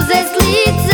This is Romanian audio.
uzes lice